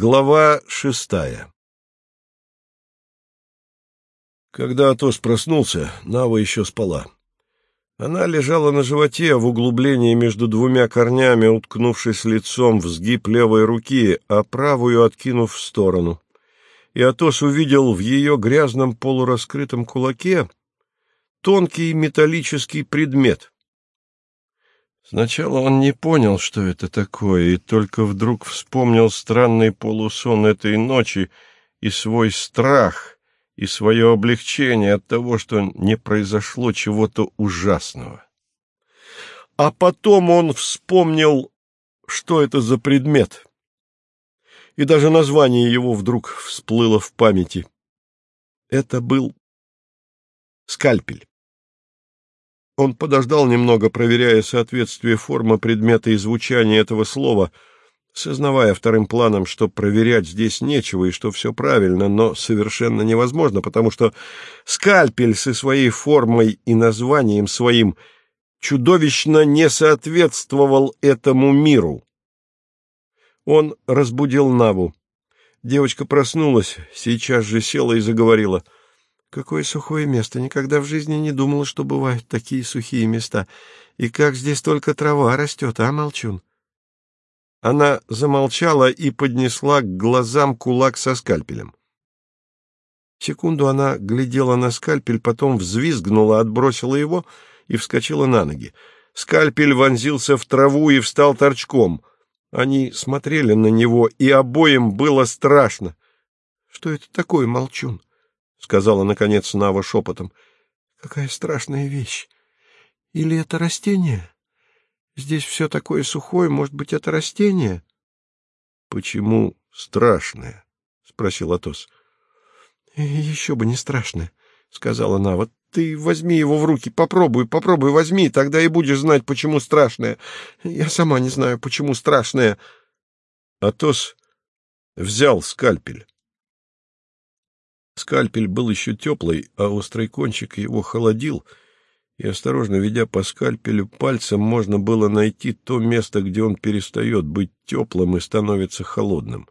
Глава шестая Когда Атос проснулся, Нава еще спала. Она лежала на животе в углублении между двумя корнями, уткнувшись лицом в сгиб левой руки, а правую откинув в сторону. И Атос увидел в ее грязном полураскрытом кулаке тонкий металлический предмет. Сначала он не понял, что это такое, и только вдруг вспомнил странный полусон этой ночи и свой страх, и свое облегчение от того, что не произошло чего-то ужасного. А потом он вспомнил, что это за предмет, и даже название его вдруг всплыло в памяти. Это был скальпель. Он подождал немного, проверяя соответствие формы предмета и звучания этого слова, сознавая вторым планом, что проверять здесь нечего и что все правильно, но совершенно невозможно, потому что скальпель со своей формой и названием своим чудовищно не соответствовал этому миру. Он разбудил Наву. Девочка проснулась, сейчас же села и заговорила — Какое сухое место! Никогда в жизни не думала, что бывают такие сухие места. И как здесь только трава растет, а, Молчун? Она замолчала и поднесла к глазам кулак со скальпелем. Секунду она глядела на скальпель, потом взвизгнула, отбросила его и вскочила на ноги. Скальпель вонзился в траву и встал торчком. Они смотрели на него, и обоим было страшно. — Что это такое, Молчун? — сказала, наконец, Нава шепотом. — Какая страшная вещь! Или это растение? Здесь все такое сухое, может быть, это растение? — Почему страшное? — спросил Атос. — Еще бы не страшное, — сказала Нава. — Ты возьми его в руки, попробуй, попробуй, возьми, тогда и будешь знать, почему страшное. Я сама не знаю, почему страшное. Атос взял скальпель. Скальпель был еще теплый, а острый кончик его холодил, и, осторожно ведя по скальпелю пальцем, можно было найти то место, где он перестает быть теплым и становится холодным.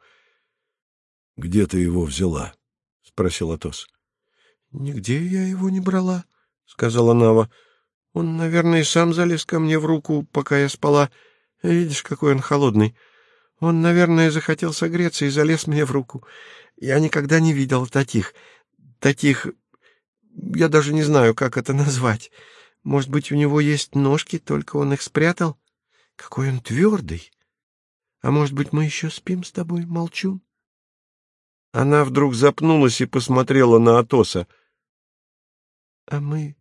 — Где ты его взяла? — спросил Атос. — Нигде я его не брала, — сказала Нава. — Он, наверное, сам залез ко мне в руку, пока я спала. Видишь, какой он холодный. Он, наверное, захотел согреться и залез мне в руку. Я никогда не видел таких. Таких... Я даже не знаю, как это назвать. Может быть, у него есть ножки, только он их спрятал? Какой он твердый! А может быть, мы еще спим с тобой, молчун? Она вдруг запнулась и посмотрела на Атоса. — А мы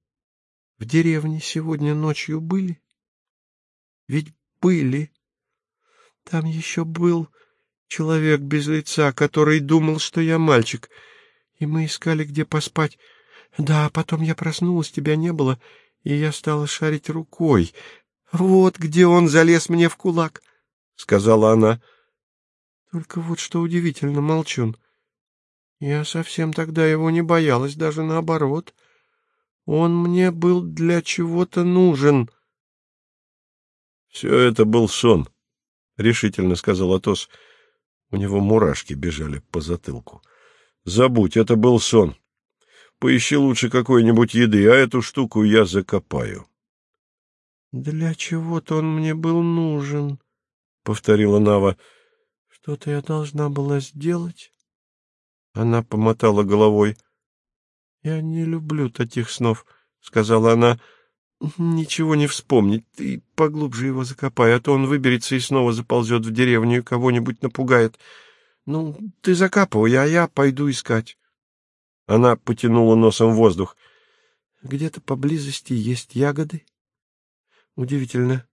в деревне сегодня ночью были? Ведь были. Там еще был человек без лица, который думал, что я мальчик, и мы искали, где поспать. Да, потом я проснулась, тебя не было, и я стала шарить рукой. Вот где он залез мне в кулак, — сказала она. Только вот что удивительно, молчун. Я совсем тогда его не боялась, даже наоборот. Он мне был для чего-то нужен. — Все это был сон, — решительно сказал Атос. — у него мурашки бежали по затылку. Забудь, это был сон. Поищи лучше какой-нибудь еды, а эту штуку я закопаю. — Для чего-то он мне был нужен, — повторила Нава. — Что-то я должна была сделать. Она помотала головой. — Я не люблю таких снов, — сказала она. Ничего не вспомнить. Ты поглубже его закопай, а то он выберется и снова заползет в деревню и кого-нибудь напугает. Ну, ты закапывай, а я пойду искать. Она потянула носом воздух. Где-то поблизости есть ягоды. Удивительно.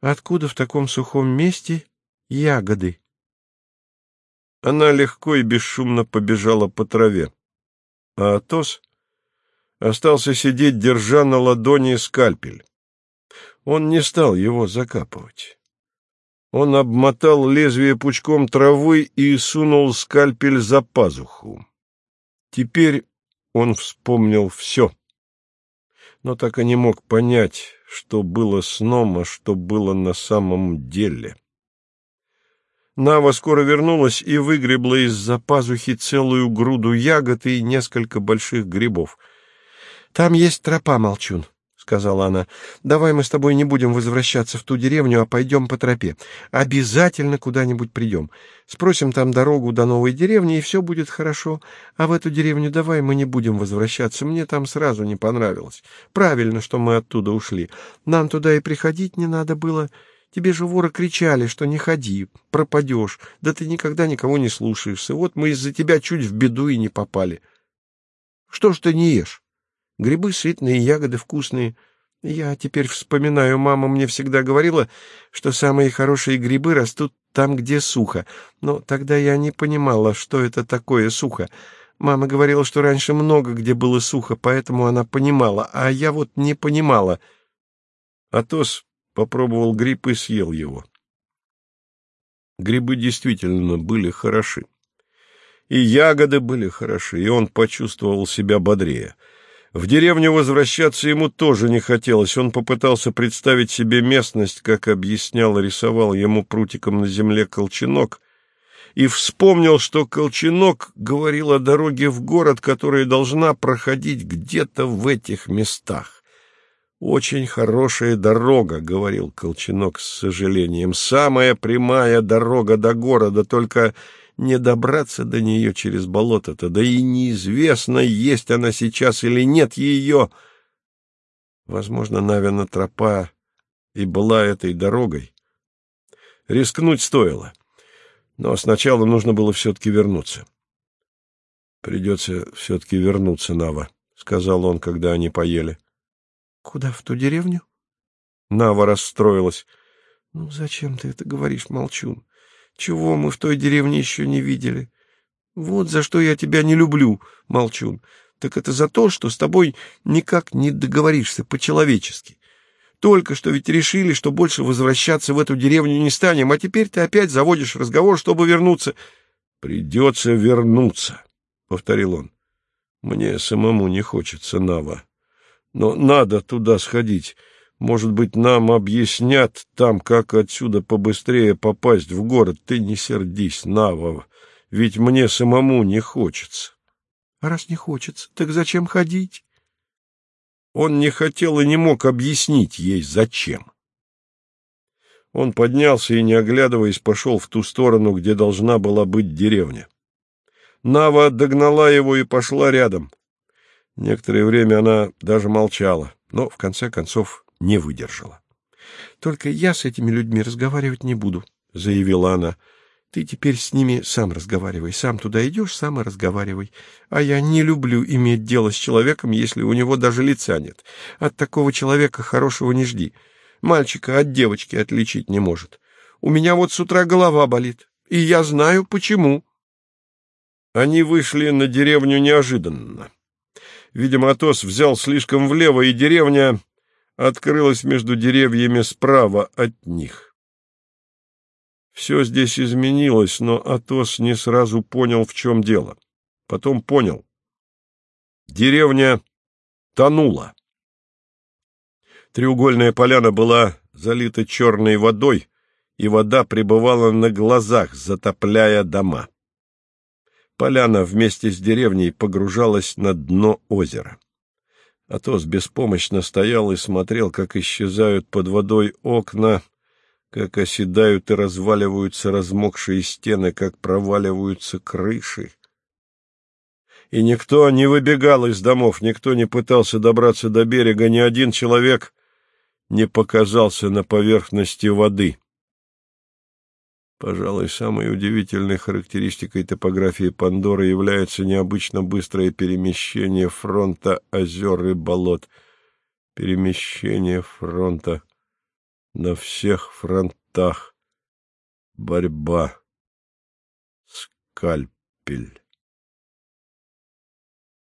Откуда в таком сухом месте ягоды? Она легко и бесшумно побежала по траве. А Атос остался сидеть, держа на ладони скальпель. Он не стал его закапывать. Он обмотал лезвие пучком травы и сунул скальпель за пазуху. Теперь он вспомнил все, но так и не мог понять, что было сном, а что было на самом деле. Нава скоро вернулась и выгребла из-за пазухи целую груду ягод и несколько больших грибов. — Там есть тропа, Молчун, — сказала она. — Давай мы с тобой не будем возвращаться в ту деревню, а пойдем по тропе. Обязательно куда-нибудь придем. Спросим там дорогу до новой деревни, и все будет хорошо. А в эту деревню давай мы не будем возвращаться. Мне там сразу не понравилось. Правильно, что мы оттуда ушли. Нам туда и приходить не надо было. — Тебе же воры кричали, что не ходи, пропадешь, да ты никогда никого не слушаешься. Вот мы из-за тебя чуть в беду и не попали. Что ж ты не ешь? Грибы сытные, ягоды вкусные. Я теперь вспоминаю, мама мне всегда говорила, что самые хорошие грибы растут там, где сухо. Но тогда я не понимала, что это такое сухо. Мама говорила, что раньше много где было сухо, поэтому она понимала, а я вот не понимала. Атос попробовал гриб и съел его. Грибы действительно были хороши. И ягоды были хороши, и он почувствовал себя бодрее. В деревню возвращаться ему тоже не хотелось. Он попытался представить себе местность, как объяснял и рисовал ему прутиком на земле колченок, и вспомнил, что колченок говорил о дороге в город, которая должна проходить где-то в этих местах. «Очень хорошая дорога», — говорил Колченок с сожалением. «Самая прямая дорога до города, только не добраться до нее через болото-то, да и неизвестно, есть она сейчас или нет ее». Возможно, Навина тропа и была этой дорогой. Рискнуть стоило, но сначала нужно было все-таки вернуться. «Придется все-таки вернуться, Нава», — сказал он, когда они поели. —— Куда, в ту деревню? Нава расстроилась. — Ну, зачем ты это говоришь, Молчун? Чего мы в той деревне еще не видели? Вот за что я тебя не люблю, Молчун. Так это за то, что с тобой никак не договоришься по-человечески. Только что ведь решили, что больше возвращаться в эту деревню не станем, а теперь ты опять заводишь разговор, чтобы вернуться. — Придется вернуться, — повторил он. — Мне самому не хочется, Нава. Но надо туда сходить. Может быть, нам объяснят там, как отсюда побыстрее попасть в город. Ты не сердись, Нава, ведь мне самому не хочется. — А раз не хочется, так зачем ходить? Он не хотел и не мог объяснить ей, зачем. Он поднялся и, не оглядываясь, пошел в ту сторону, где должна была быть деревня. Нава догнала его и пошла рядом. Некоторое время она даже молчала, но в конце концов не выдержала. — Только я с этими людьми разговаривать не буду, — заявила она. — Ты теперь с ними сам разговаривай. Сам туда идешь, сам и разговаривай. А я не люблю иметь дело с человеком, если у него даже лица нет. От такого человека хорошего не жди. Мальчика от девочки отличить не может. У меня вот с утра голова болит, и я знаю, почему. Они вышли на деревню неожиданно. Видимо, Атос взял слишком влево, и деревня открылась между деревьями справа от них. Все здесь изменилось, но Атос не сразу понял, в чем дело. Потом понял. Деревня тонула. Треугольная поляна была залита черной водой, и вода пребывала на глазах, затопляя дома. Поляна вместе с деревней погружалась на дно озера. Атос беспомощно стоял и смотрел, как исчезают под водой окна, как оседают и разваливаются размокшие стены, как проваливаются крыши. И никто не выбегал из домов, никто не пытался добраться до берега, ни один человек не показался на поверхности воды. Пожалуй, самой удивительной характеристикой топографии Пандоры является необычно быстрое перемещение фронта озер и болот. Перемещение фронта на всех фронтах. Борьба. Скальпель.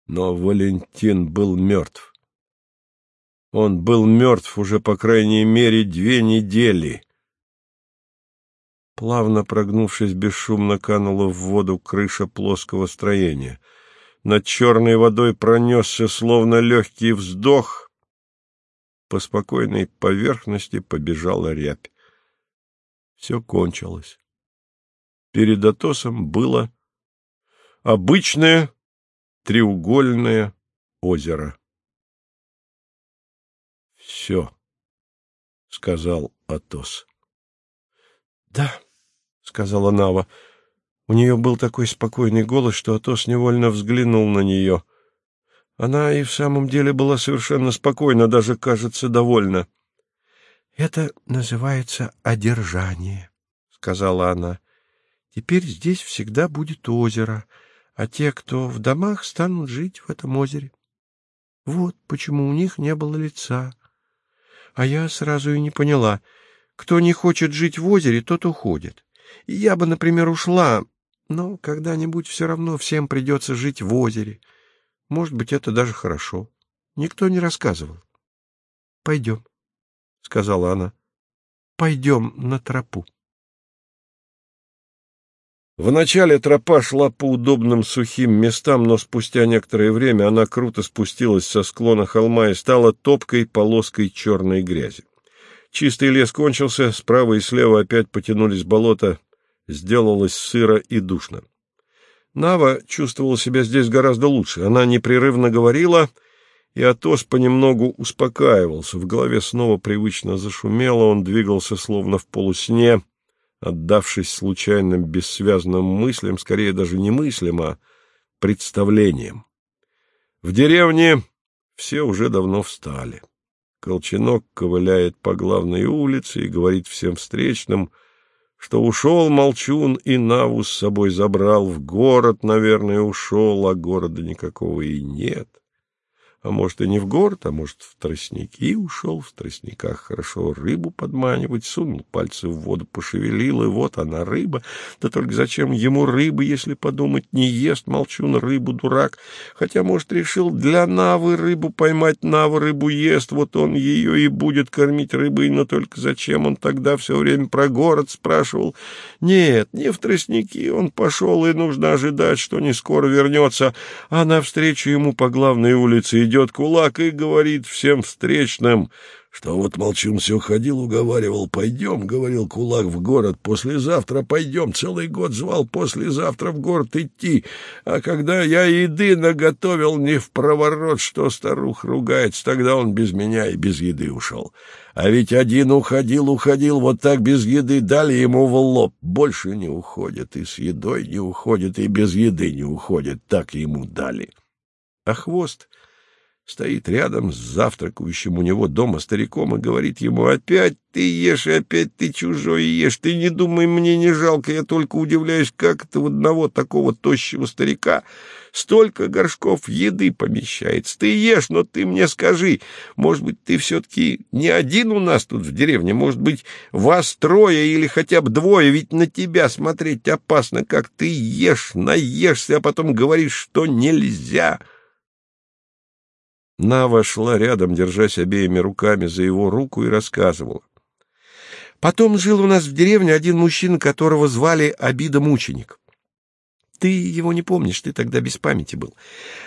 Но Валентин был мертв. Он был мертв уже, по крайней мере, две недели. Плавно прогнувшись, бесшумно канула в воду крыша плоского строения. Над черной водой пронесся, словно легкий вздох. По спокойной поверхности побежала рябь. Все кончилось. перед Атосом было обычное треугольное озеро. «Все», — сказал Атос. «Да», — сказала Нава. У нее был такой спокойный голос, что Атос невольно взглянул на нее. Она и в самом деле была совершенно спокойна, даже, кажется, довольна. — Это называется одержание, — сказала она. — Теперь здесь всегда будет озеро, а те, кто в домах, станут жить в этом озере. Вот почему у них не было лица. А я сразу и не поняла. Кто не хочет жить в озере, тот уходит. Я бы, например, ушла, но когда-нибудь все равно всем придется жить в озере. Может быть, это даже хорошо. Никто не рассказывал. — Пойдем, — сказала она. — Пойдем на тропу. Вначале тропа шла по удобным сухим местам, но спустя некоторое время она круто спустилась со склона холма и стала топкой полоской черной грязи. Чистый лес кончился, справа и слева опять потянулись болота, сделалось сыро и душно. Нава чувствовала себя здесь гораздо лучше. Она непрерывно говорила, и Атос понемногу успокаивался. В голове снова привычно зашумело, он двигался словно в полусне, отдавшись случайным бессвязным мыслям, скорее даже не мыслям, а представлениям. В деревне все уже давно встали. Колченок ковыляет по главной улице и говорит всем встречным — что ушел Молчун и Наву с собой забрал, в город, наверное, ушел, а города никакого и нет. А может, и не в город, а может, в тростники ушел, в тростниках хорошо рыбу подманивать, сунул пальцы в воду, пошевелил, и вот она, рыба. Да только зачем ему рыбы, если подумать, не ест молчун рыбу, дурак. Хотя, может, решил для Навы рыбу поймать, Нава рыбу ест, вот он ее и будет кормить рыбой, но только зачем он тогда все время про город спрашивал? Нет, не в тростники он пошел, и нужно ожидать, что не скоро вернется, а навстречу ему по главной улице идет кулак и говорит всем встречным, что вот Молчун все ходил, уговаривал, пойдем, говорил кулак в город, послезавтра пойдем, целый год звал послезавтра в город идти, а когда я еды наготовил не в проворот, что старух ругается, тогда он без меня и без еды ушел. А ведь один уходил, уходил, вот так без еды дали ему в лоб. Больше не уходит, и с едой не уходит, и без еды не уходит, так ему дали. А хвост стоит рядом с завтракающим у него дома стариком и говорит ему, «Опять ты ешь, и опять ты чужой ешь, ты не думай, мне не жалко, я только удивляюсь, как это в одного такого тощего старика столько горшков еды помещается. Ты ешь, но ты мне скажи, может быть, ты все-таки не один у нас тут в деревне, может быть, вас трое или хотя бы двое, ведь на тебя смотреть опасно, как ты ешь, наешься, а потом говоришь, что нельзя». Нава шла рядом, держась обеими руками за его руку, и рассказывала. Потом жил у нас в деревне один мужчина, которого звали Обида Мученик. Ты его не помнишь, ты тогда без памяти был.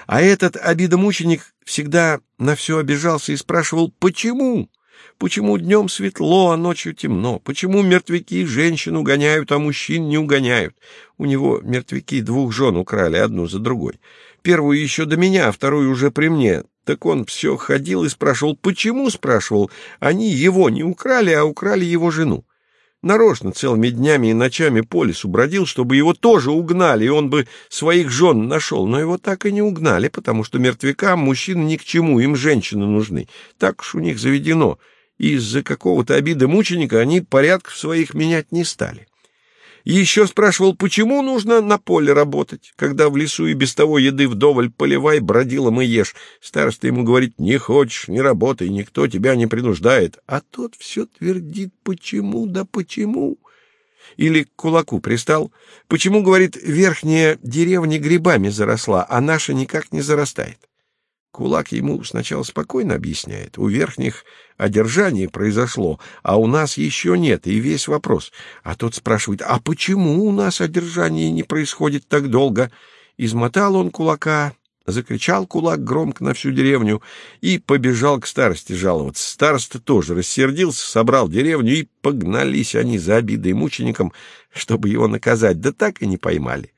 А этот Обида Мученик всегда на все обижался и спрашивал, почему? Почему днем светло, а ночью темно? Почему мертвяки женщин угоняют, а мужчин не угоняют? У него мертвяки двух жен украли, одну за другой. Первую еще до меня, а вторую уже при мне. Так он все ходил и спрашивал, почему, спрашивал, они его не украли, а украли его жену. Нарочно целыми днями и ночами по лесу бродил, чтобы его тоже угнали, и он бы своих жен нашел, но его так и не угнали, потому что мертвякам мужчины ни к чему, им женщины нужны. Так уж у них заведено. Из-за какого-то обида мученика они порядков своих менять не стали. Еще спрашивал, почему нужно на поле работать, когда в лесу и без того еды вдоволь поливай, бродилом и ешь. Староста ему говорит, не хочешь, не работай, никто тебя не принуждает. А тот все твердит, почему, да почему. Или к кулаку пристал. Почему, говорит, верхняя деревня грибами заросла, а наша никак не зарастает? Кулак ему сначала спокойно объясняет. У верхних одержание произошло, а у нас еще нет, и весь вопрос. А тот спрашивает, а почему у нас одержание не происходит так долго? Измотал он кулака Закричал кулак громко на всю деревню и побежал к старости жаловаться. Староста тоже рассердился, собрал деревню, и погнались они за обидой мучеником, чтобы его наказать, да так и не поймали.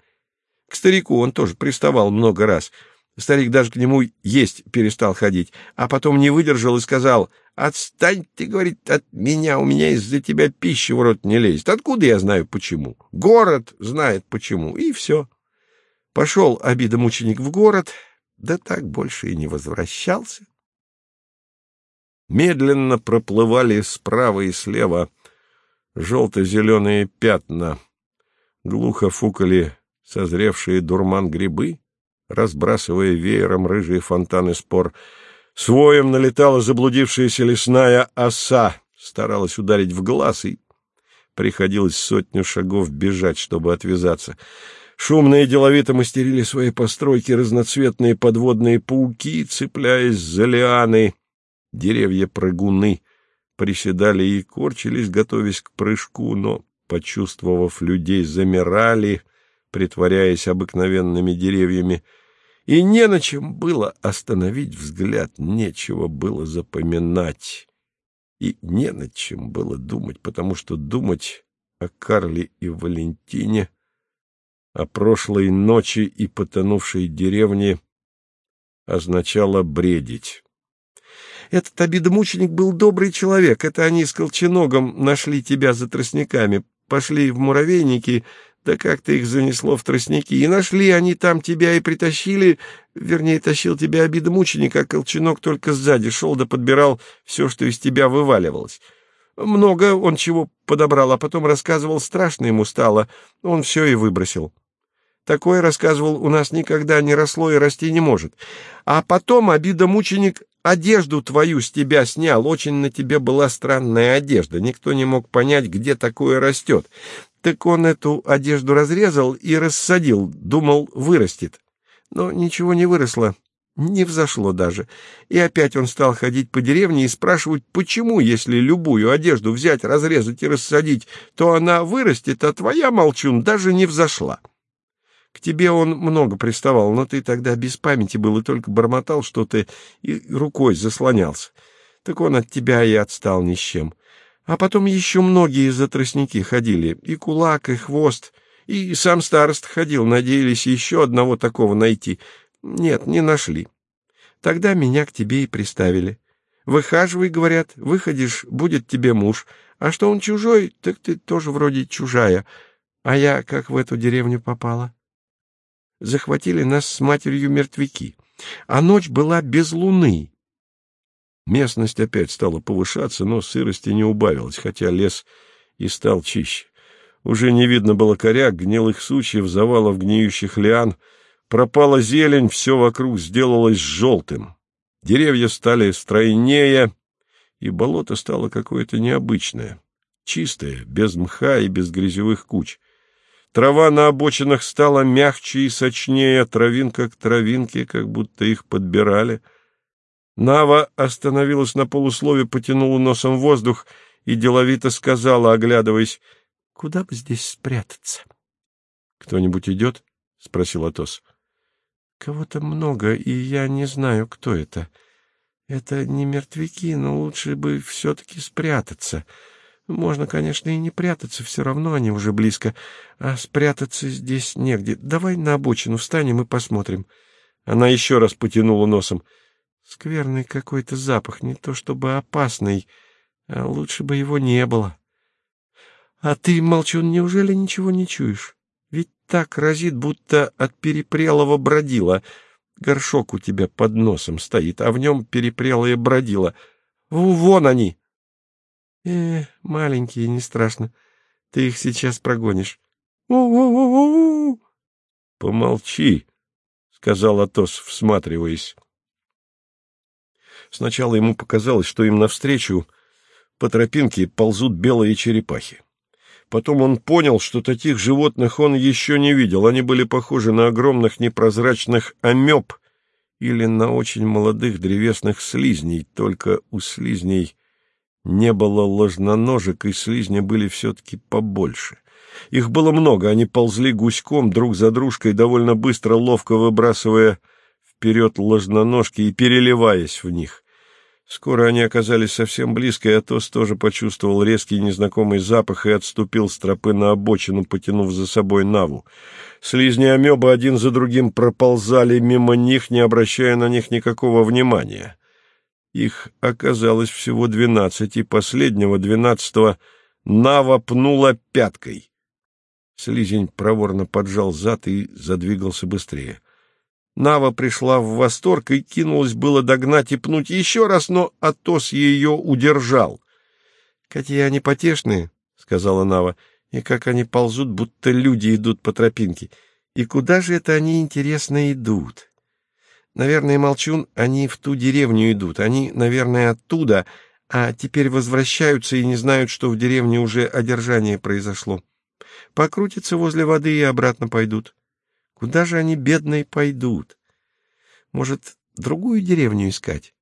К старику он тоже приставал много раз. Старик даже к нему есть перестал ходить, а потом не выдержал и сказал, «Отстань ты, — говорит, — от меня, у меня из-за тебя пища в рот не лезет. Откуда я знаю почему? Город знает почему, и все». Пошел обидом ученик в город, да так больше и не возвращался. Медленно проплывали справа и слева желто-зеленые пятна, глухо фукали созревшие дурман грибы, разбрасывая веером рыжие фонтаны спор. Своем налетала заблудившаяся лесная оса, старалась ударить в глаз, и приходилось сотню шагов бежать, чтобы отвязаться — Шумно и деловито мастерили свои постройки разноцветные подводные пауки, цепляясь за лианы. Деревья-прыгуны приседали и корчились, готовясь к прыжку, но, почувствовав людей, замирали, притворяясь обыкновенными деревьями. И не на чем было остановить взгляд, нечего было запоминать. И не над чем было думать, потому что думать о Карле и Валентине — о прошлой ночи и потонувшей деревне означало бредить. Этот обидомученик был добрый человек. Это они с Колченогом нашли тебя за тростниками, пошли в муравейники, да как-то их занесло в тростники. И нашли они там тебя и притащили, вернее, тащил тебя обидомученик, а Колченог только сзади шел да подбирал все, что из тебя вываливалось. Много он чего подобрал, а потом рассказывал, страшно ему стало, он все и выбросил. Такое, рассказывал, у нас никогда не росло и расти не может. А потом обида-мученик одежду твою с тебя снял. Очень на тебе была странная одежда. Никто не мог понять, где такое растет. Так он эту одежду разрезал и рассадил. Думал, вырастет. Но ничего не выросло. Не взошло даже. И опять он стал ходить по деревне и спрашивать, почему, если любую одежду взять, разрезать и рассадить, то она вырастет, а твоя, молчун, даже не взошла. К тебе он много приставал, но ты тогда без памяти был и только бормотал что-то и рукой заслонялся. Так он от тебя и отстал ни с чем. А потом еще многие за тростники ходили, и кулак, и хвост, и сам старост ходил, надеялись еще одного такого найти. Нет, не нашли. Тогда меня к тебе и приставили. Выхаживай, говорят, выходишь, будет тебе муж. А что он чужой, так ты тоже вроде чужая. А я как в эту деревню попала? захватили нас с матерью мертвяки, а ночь была без луны. Местность опять стала повышаться, но сырости не убавилось, хотя лес и стал чище. Уже не видно было коряк, гнилых сучьев, завалов гниющих лиан. Пропала зелень, все вокруг сделалось желтым. Деревья стали стройнее, и болото стало какое-то необычное, чистое, без мха и без грязевых куч. Трава на обочинах стала мягче и сочнее, травинка к травинке, как будто их подбирали. Нава остановилась на полуслове, потянула носом воздух и деловито сказала, оглядываясь, — Куда бы здесь спрятаться? — Кто-нибудь идет? — спросил Атос. — Кого-то много, и я не знаю, кто это. Это не мертвяки, но лучше бы все-таки спрятаться. — можно, конечно, и не прятаться, все равно они уже близко. А спрятаться здесь негде. Давай на обочину встанем и посмотрим. Она еще раз потянула носом. Скверный какой-то запах, не то чтобы опасный, а лучше бы его не было. А ты, молчун, неужели ничего не чуешь? Ведь так разит, будто от перепрелого бродила. Горшок у тебя под носом стоит, а в нем перепрелое бродила. Вон они! Э, маленькие, не страшно. Ты их сейчас прогонишь. Помолчи, сказал Атос, всматриваясь. Сначала ему показалось, что им навстречу по тропинке ползут белые черепахи. Потом он понял, что таких животных он еще не видел. Они были похожи на огромных непрозрачных амеб или на очень молодых древесных слизней, только у слизней не было ложноножек, и слизни были все-таки побольше. Их было много, они ползли гуськом друг за дружкой, довольно быстро, ловко выбрасывая вперед ложноножки и переливаясь в них. Скоро они оказались совсем близко, и Атос тоже почувствовал резкий незнакомый запах и отступил с тропы на обочину, потянув за собой Наву. Слизни амебы один за другим проползали мимо них, не обращая на них никакого внимания. Их оказалось всего двенадцать, и последнего, двенадцатого, Нава пнула пяткой. Слизень проворно поджал зад и задвигался быстрее. Нава пришла в восторг и кинулась было догнать и пнуть еще раз, но Атос ее удержал. — Какие они потешные, — сказала Нава, — и как они ползут, будто люди идут по тропинке. И куда же это они, интересно, идут? Наверное, молчун, они в ту деревню идут. Они, наверное, оттуда, а теперь возвращаются и не знают, что в деревне уже одержание произошло. Покрутятся возле воды и обратно пойдут. Куда же они, бедные, пойдут? Может, другую деревню искать?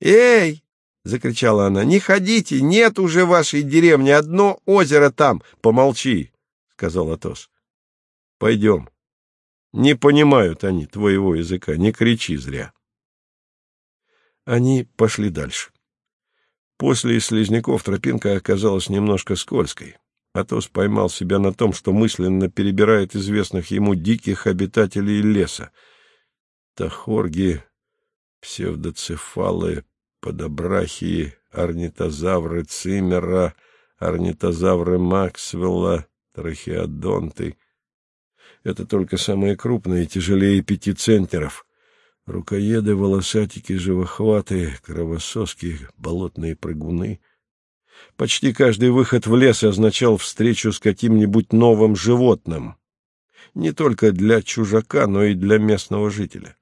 «Эй!» — закричала она. «Не ходите! Нет уже вашей деревни! Одно озеро там!» «Помолчи!» — сказал Атос. «Пойдем. Не понимают они твоего языка. Не кричи зря». Они пошли дальше. После слизняков тропинка оказалась немножко скользкой. Атос поймал себя на том, что мысленно перебирает известных ему диких обитателей леса. Тахорги, псевдоцефалы, подобрахии, орнитозавры Циммера, орнитозавры Максвелла, трахеодонты. Это только самые крупные, тяжелее пяти центнеров. Рукоеды, волосатики, живохваты, кровососки, болотные прыгуны — Почти каждый выход в лес означал встречу с каким-нибудь новым животным. Не только для чужака, но и для местного жителя.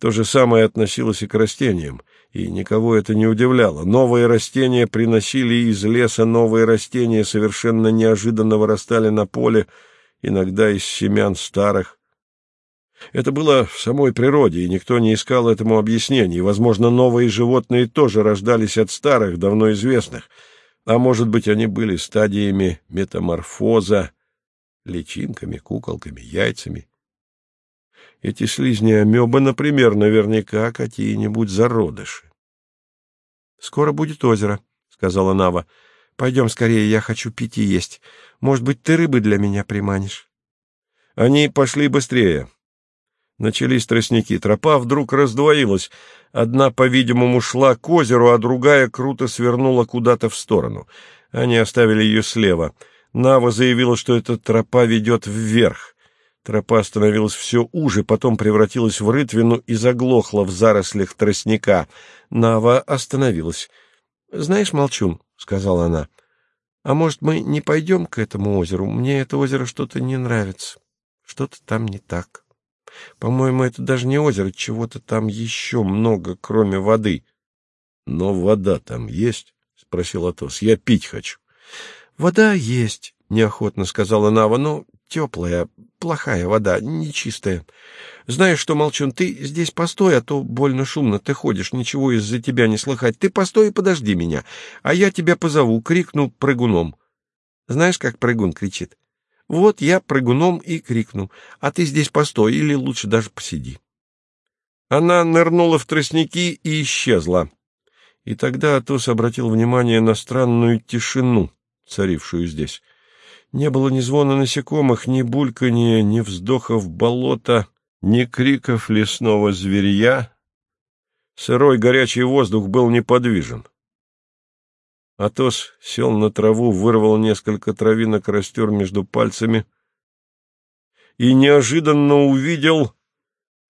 То же самое относилось и к растениям, и никого это не удивляло. Новые растения приносили из леса новые растения, совершенно неожиданно вырастали на поле, иногда из семян старых. Это было в самой природе, и никто не искал этому объяснений. Возможно, новые животные тоже рождались от старых, давно известных — а может быть, они были стадиями метаморфоза, личинками, куколками, яйцами. Эти слизни амебы, например, наверняка какие-нибудь зародыши. — Скоро будет озеро, — сказала Нава. — Пойдем скорее, я хочу пить и есть. Может быть, ты рыбы для меня приманишь? Они пошли быстрее. Начались тростники. Тропа вдруг раздвоилась. Одна, по-видимому, шла к озеру, а другая круто свернула куда-то в сторону. Они оставили ее слева. Нава заявила, что эта тропа ведет вверх. Тропа становилась все уже, потом превратилась в рытвину и заглохла в зарослях тростника. Нава остановилась. — Знаешь, Молчун, — сказала она, — а может, мы не пойдем к этому озеру? Мне это озеро что-то не нравится. Что-то там не так. По-моему, это даже не озеро, чего-то там еще много, кроме воды. — Но вода там есть? — спросил Атос. — Я пить хочу. — Вода есть, — неохотно сказала Нава, — но теплая, плохая вода, нечистая. Знаешь что, Молчун, ты здесь постой, а то больно шумно ты ходишь, ничего из-за тебя не слыхать. Ты постой и подожди меня, а я тебя позову, крикну прыгуном. Знаешь, как прыгун кричит? Вот я прыгуном и крикну, а ты здесь постой или лучше даже посиди. Она нырнула в тростники и исчезла. И тогда Атос обратил внимание на странную тишину, царившую здесь. Не было ни звона насекомых, ни бульканья, ни вздохов болота, ни криков лесного зверья. Сырой горячий воздух был неподвижен. Атос сел на траву, вырвал несколько травинок, растер между пальцами и неожиданно увидел,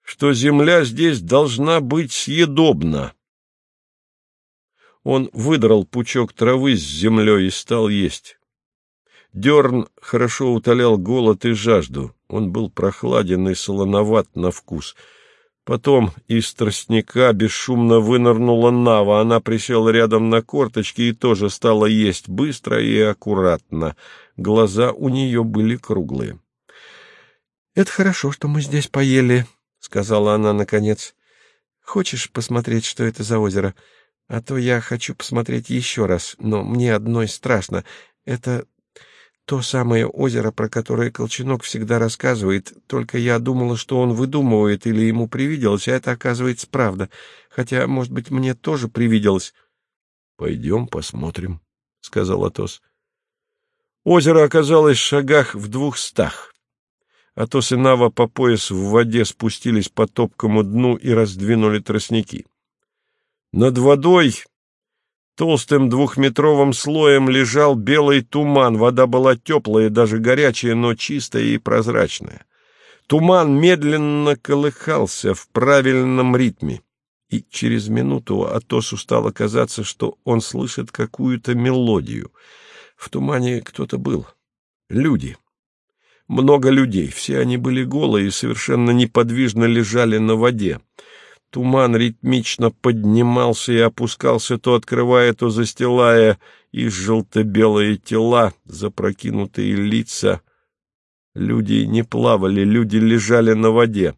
что земля здесь должна быть съедобна. Он выдрал пучок травы с землей и стал есть. Дерн хорошо утолял голод и жажду. Он был прохладен и солоноват на вкус — Потом из тростника бесшумно вынырнула Нава. Она присела рядом на корточки и тоже стала есть быстро и аккуратно. Глаза у нее были круглые. — Это хорошо, что мы здесь поели, — сказала она наконец. — Хочешь посмотреть, что это за озеро? А то я хочу посмотреть еще раз, но мне одной страшно. Это то самое озеро, про которое Колченок всегда рассказывает, только я думала, что он выдумывает или ему привиделось, а это, оказывается, правда. Хотя, может быть, мне тоже привиделось. — Пойдем посмотрим, — сказал Атос. Озеро оказалось в шагах в двухстах. Атос и Нава по пояс в воде спустились по топкому дну и раздвинули тростники. Над водой Толстым двухметровым слоем лежал белый туман, вода была теплая, даже горячая, но чистая и прозрачная. Туман медленно колыхался в правильном ритме, и через минуту Атосу стало казаться, что он слышит какую-то мелодию. В тумане кто-то был. Люди. Много людей, все они были голые и совершенно неподвижно лежали на воде. Туман ритмично поднимался и опускался, то открывая, то застилая и желто-белые тела, запрокинутые лица. Люди не плавали, люди лежали на воде.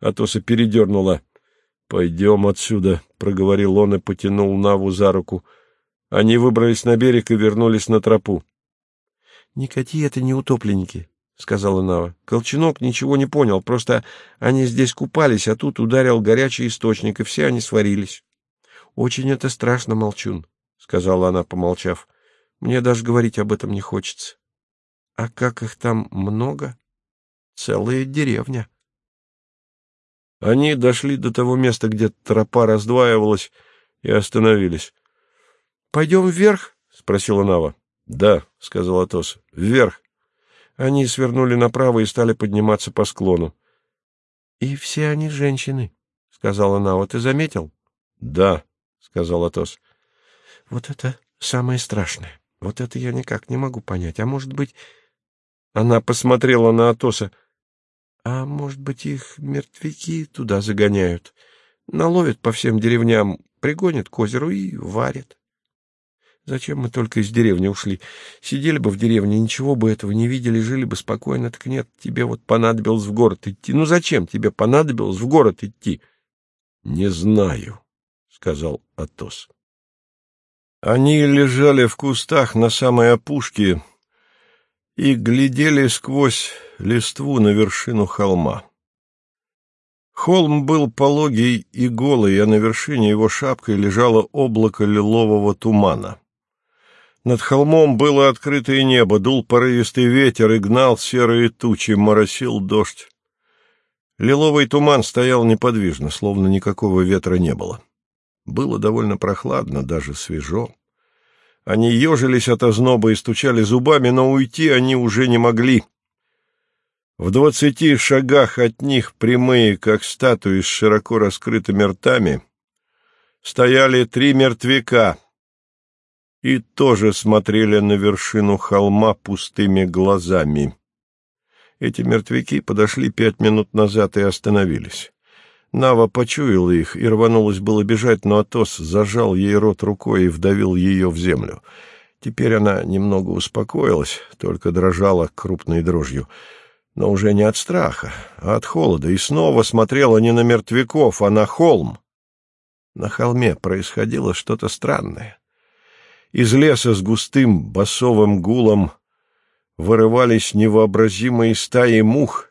Атоса передернула. — Пойдем отсюда, — проговорил он и потянул Наву за руку. Они выбрались на берег и вернулись на тропу. — Никакие это не утопленники, — сказала Нава. Колченок ничего не понял, просто они здесь купались, а тут ударил горячий источник, и все они сварились. — Очень это страшно, Молчун, — сказала она, помолчав. — Мне даже говорить об этом не хочется. — А как их там много? Целая деревня. Они дошли до того места, где тропа раздваивалась, и остановились. — Пойдем вверх? — спросила Нава. — Да, — сказал Атос, — вверх. Они свернули направо и стали подниматься по склону. — И все они женщины, — сказала Нава. — Ты заметил? — Да, — сказал Атос. — Вот это самое страшное. Вот это я никак не могу понять. А может быть... Она посмотрела на Атоса. — А может быть, их мертвяки туда загоняют? Наловят по всем деревням, пригонят к озеру и варят. Зачем мы только из деревни ушли? Сидели бы в деревне, ничего бы этого не видели, жили бы спокойно. Так нет, тебе вот понадобилось в город идти. Ну зачем тебе понадобилось в город идти? — Не знаю, — сказал Атос. Они лежали в кустах на самой опушке и глядели сквозь листву на вершину холма. Холм был пологий и голый, а на вершине его шапкой лежало облако лилового тумана. Над холмом было открытое небо, дул порывистый ветер и гнал серые тучи, моросил дождь. Лиловый туман стоял неподвижно, словно никакого ветра не было. Было довольно прохладно, даже свежо. Они ежились от озноба и стучали зубами, но уйти они уже не могли. В двадцати шагах от них, прямые, как статуи с широко раскрытыми ртами, стояли три мертвяка — и тоже смотрели на вершину холма пустыми глазами. Эти мертвяки подошли пять минут назад и остановились. Нава почуяла их и рванулась было бежать, но Атос зажал ей рот рукой и вдавил ее в землю. Теперь она немного успокоилась, только дрожала крупной дрожью, но уже не от страха, а от холода, и снова смотрела не на мертвяков, а на холм. На холме происходило что-то странное. Из леса с густым басовым гулом вырывались невообразимые стаи мух,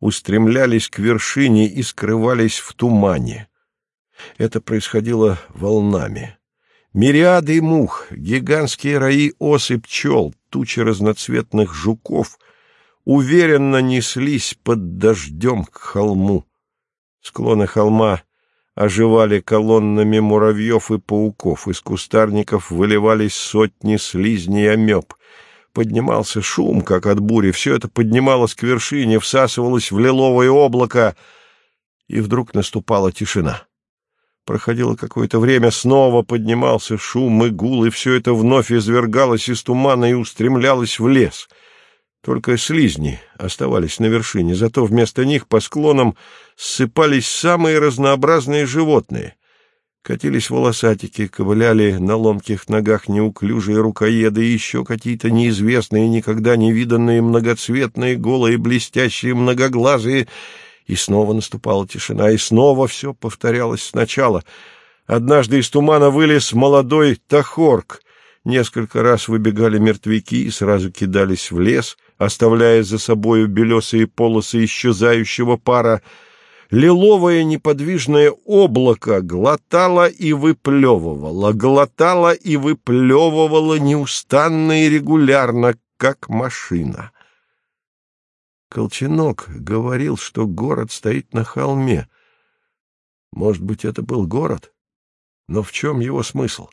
устремлялись к вершине и скрывались в тумане. Это происходило волнами. Мириады мух, гигантские раи ос и пчел, тучи разноцветных жуков уверенно неслись под дождем к холму. Склоны холма оживали колоннами муравьев и пауков, из кустарников выливались сотни слизней амеб. Поднимался шум, как от бури, все это поднималось к вершине, всасывалось в лиловое облако, и вдруг наступала тишина. Проходило какое-то время, снова поднимался шум и гул, и все это вновь извергалось из тумана и устремлялось в лес — только слизни оставались на вершине, зато вместо них по склонам ссыпались самые разнообразные животные. Катились волосатики, ковыляли на ломких ногах неуклюжие рукоеды и еще какие-то неизвестные, никогда не виданные, многоцветные, голые, блестящие, многоглазые. И снова наступала тишина, и снова все повторялось сначала. Однажды из тумана вылез молодой тахорк — Несколько раз выбегали мертвяки и сразу кидались в лес, оставляя за собою белесые полосы исчезающего пара. Лиловое неподвижное облако глотало и выплевывало, глотало и выплевывало неустанно и регулярно, как машина. Колченок говорил, что город стоит на холме. Может быть, это был город? Но в чем его смысл?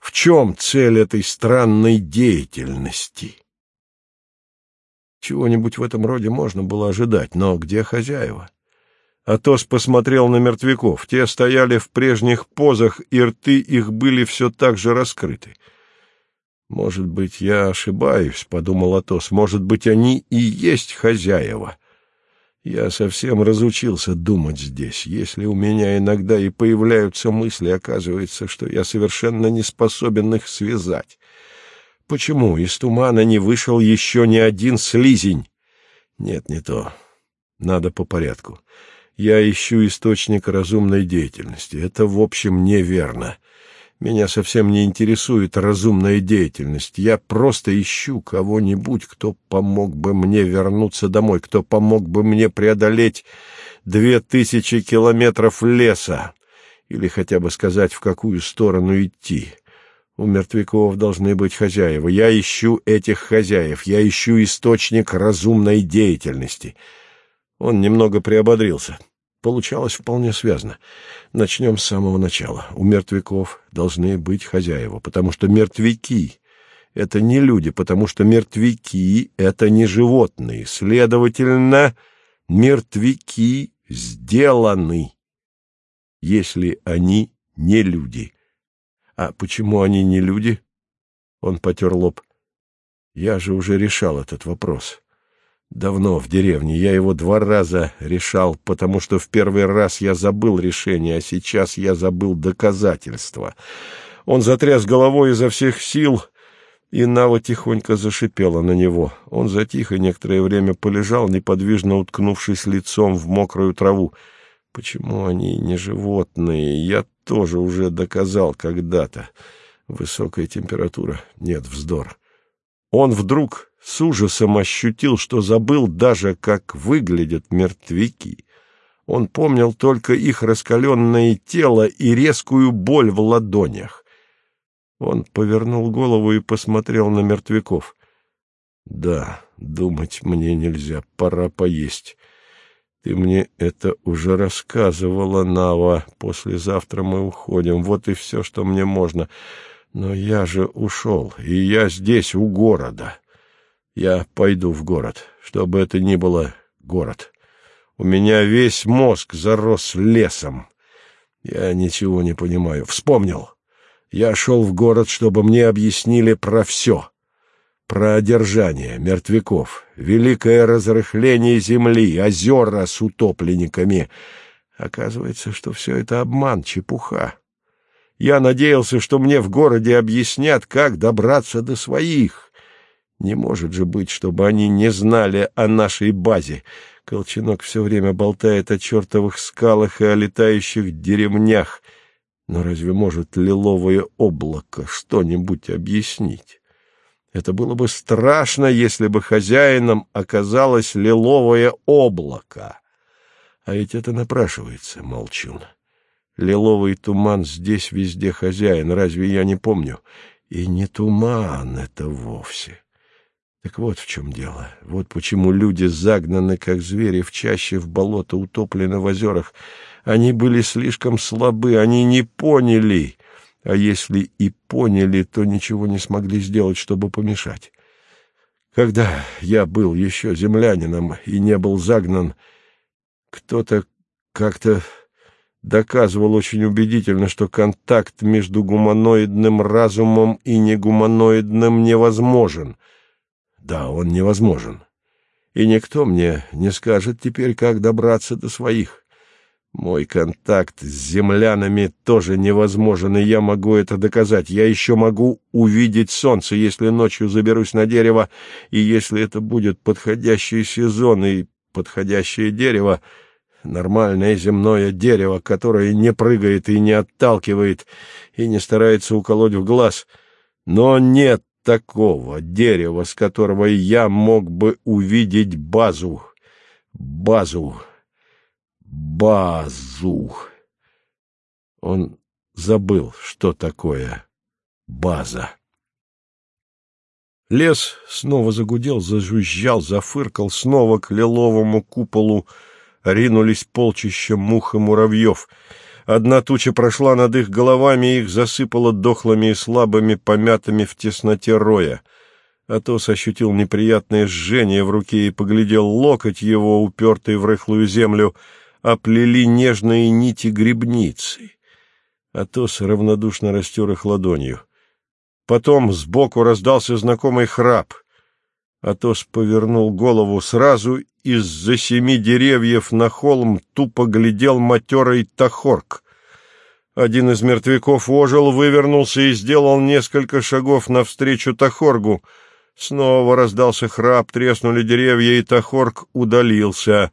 В чем цель этой странной деятельности? Чего-нибудь в этом роде можно было ожидать, но где хозяева? Атос посмотрел на мертвяков. Те стояли в прежних позах, и рты их были все так же раскрыты. «Может быть, я ошибаюсь», — подумал Атос. «Может быть, они и есть хозяева». Я совсем разучился думать здесь. Если у меня иногда и появляются мысли, оказывается, что я совершенно не способен их связать. Почему из тумана не вышел еще ни один слизень? Нет, не то. Надо по порядку. Я ищу источник разумной деятельности. Это, в общем, неверно. Меня совсем не интересует разумная деятельность. Я просто ищу кого-нибудь, кто помог бы мне вернуться домой, кто помог бы мне преодолеть две тысячи километров леса, или хотя бы сказать, в какую сторону идти. У мертвяков должны быть хозяева. Я ищу этих хозяев, я ищу источник разумной деятельности. Он немного приободрился. Получалось вполне связно. Начнем с самого начала. У мертвяков должны быть хозяева, потому что мертвяки — это не люди, потому что мертвяки — это не животные. Следовательно, мертвяки сделаны, если они не люди. А почему они не люди? Он потер лоб. Я же уже решал этот вопрос. Давно в деревне. Я его два раза решал, потому что в первый раз я забыл решение, а сейчас я забыл доказательства. Он затряс головой изо всех сил, и Нава тихонько зашипела на него. Он затих и некоторое время полежал, неподвижно уткнувшись лицом в мокрую траву. Почему они не животные? Я тоже уже доказал когда-то. Высокая температура. Нет, вздор. Он вдруг с ужасом ощутил, что забыл даже, как выглядят мертвяки. Он помнил только их раскаленное тело и резкую боль в ладонях. Он повернул голову и посмотрел на мертвяков. «Да, думать мне нельзя, пора поесть. Ты мне это уже рассказывала, Нава. Послезавтра мы уходим, вот и все, что мне можно. Но я же ушел, и я здесь, у города». Я пойду в город, чтобы это ни было город. У меня весь мозг зарос лесом. Я ничего не понимаю. Вспомнил. Я шел в город, чтобы мне объяснили про все. Про одержание мертвяков, великое разрыхление земли, озера с утопленниками. Оказывается, что все это обман, чепуха. Я надеялся, что мне в городе объяснят, как добраться до своих. Не может же быть, чтобы они не знали о нашей базе. Колченок все время болтает о чертовых скалах и о летающих деревнях. Но разве может лиловое облако что-нибудь объяснить? Это было бы страшно, если бы хозяином оказалось лиловое облако. А ведь это напрашивается, молчун. Лиловый туман здесь везде хозяин, разве я не помню? И не туман это вовсе. Так вот в чем дело. Вот почему люди загнаны, как звери, в чаще, в болото, утоплены в озерах. Они были слишком слабы, они не поняли. А если и поняли, то ничего не смогли сделать, чтобы помешать. Когда я был еще землянином и не был загнан, кто-то как-то доказывал очень убедительно, что контакт между гуманоидным разумом и негуманоидным невозможен — да, он невозможен. И никто мне не скажет теперь, как добраться до своих. Мой контакт с землянами тоже невозможен, и я могу это доказать. Я еще могу увидеть солнце, если ночью заберусь на дерево, и если это будет подходящий сезон и подходящее дерево, нормальное земное дерево, которое не прыгает и не отталкивает, и не старается уколоть в глаз — Но нет такого дерева, с которого я мог бы увидеть базу. Базу. Базу. Он забыл, что такое база. Лес снова загудел, зажужжал, зафыркал, снова к лиловому куполу ринулись полчища мух и муравьев. Одна туча прошла над их головами, их засыпала дохлыми и слабыми, помятыми в тесноте роя. Атос ощутил неприятное жжение в руке и поглядел локоть его, упертый в рыхлую землю, оплели нежные нити грибницы. Атос равнодушно растер их ладонью. Потом сбоку раздался знакомый храп. Атос повернул голову сразу, из-за семи деревьев на холм тупо глядел матерый тахорк. Один из мертвяков ожил, вывернулся и сделал несколько шагов навстречу Тахоргу. Снова раздался храп, треснули деревья, и Тахорг удалился.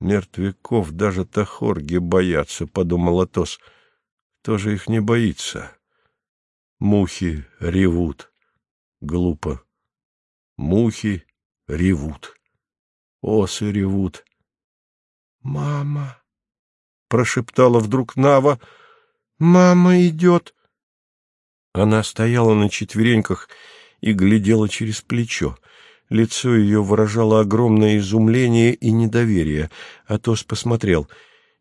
«Мертвяков даже Тахорги боятся», — подумал Атос. «Кто же их не боится?» Мухи ревут. Глупо. Мухи ревут. Осы ревут. «Мама!» — прошептала вдруг Нава. «Мама идет!» Она стояла на четвереньках и глядела через плечо. Лицо ее выражало огромное изумление и недоверие. Атос посмотрел.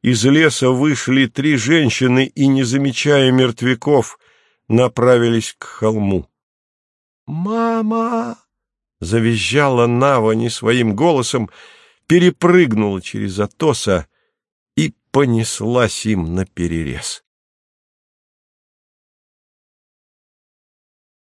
Из леса вышли три женщины и, не замечая мертвяков, направились к холму. «Мама!» — завизжала Нава не своим голосом, перепрыгнула через Атоса и понеслась им наперерез.